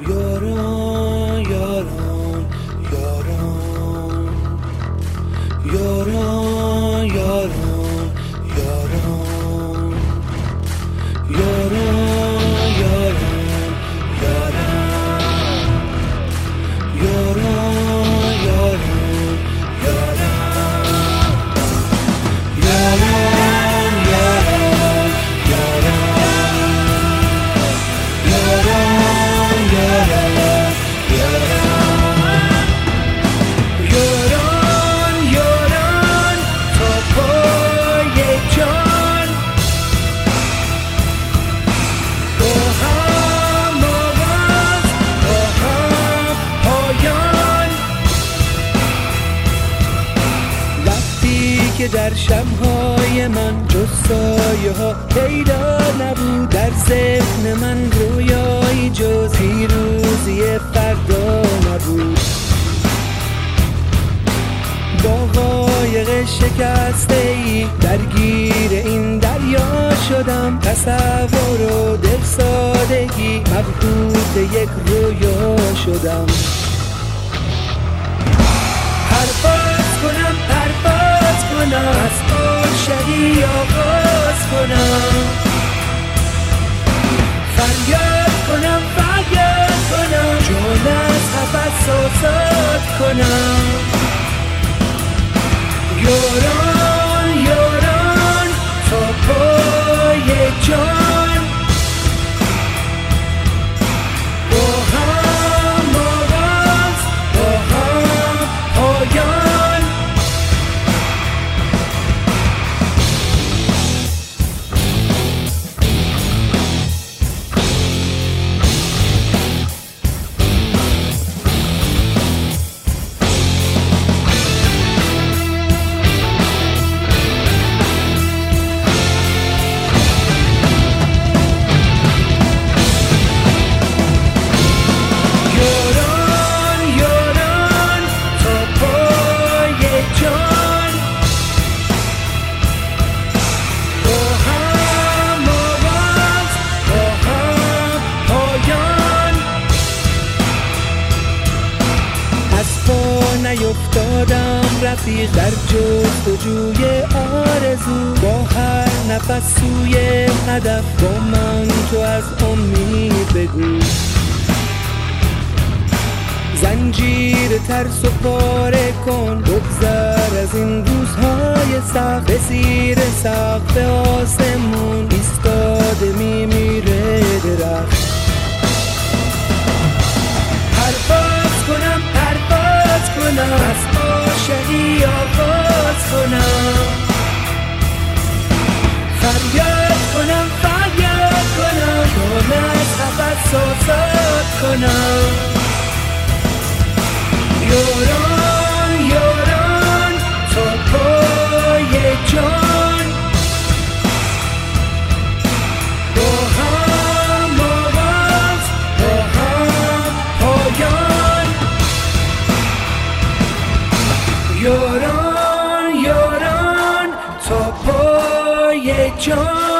یاران یاران یاران یاران در شبهای من جز سایه ها پیدا نبود. در ذهن من رویایی جز پیروزی فردا نبود. با قایق شکسته ای درگیر این دریا شدم. تصور و دل سادگی مبهوت یک رویا شدم. کنم از عاشقی آغاز کنم. فریاد کنم فریاد کنم جان از آزاد کنم. یاران رفیق در جستجوی آرزو با هر نفس سوی هدف با من تو از امید بگو. زنجیر ترس و پاره کن بگذر از این روزهای سخت به سیر سقف آسمون. تا پای جان.